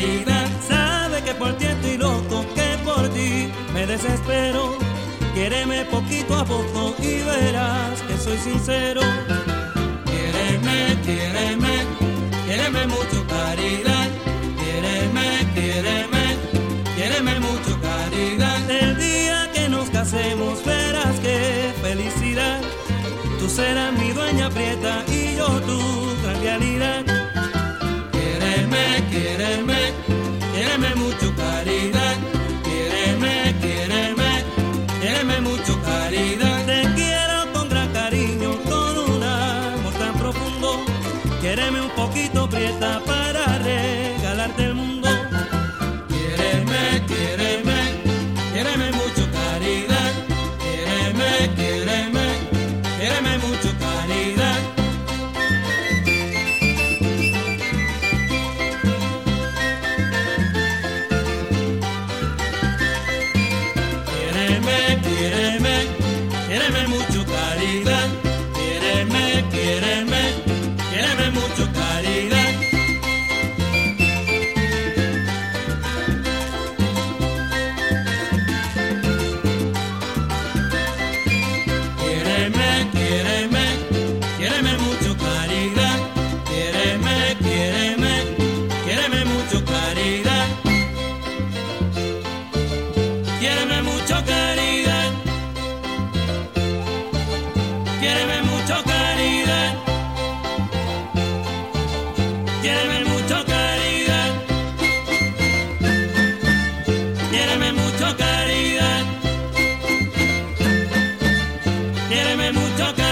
realidad sabe que por ti estoy loco, que por ti me desespero. Quiereme poquito a poco y verás que soy sincero. Quiereme, quiereme, quiereme mucho caridad. Quiereme, quiereme, quiereme mucho caridad. El día que nos casemos verás qué felicidad. Tú serás mi dueña prieta y yo tu tranquilidad. Quiéreme mucho caridad. Te quiero con gran cariño, con un amor tan profundo. Quiéreme un poquito prieta para regalarte el mundo. Quiéreme, quiéreme, quiéreme mucho caridad. Quiéreme, quiéreme, quiéreme mucho caridad. Quiéreme, quiéreme, quiéreme mucho Quiéreme mucho caridad. Quiéreme mucho caridad.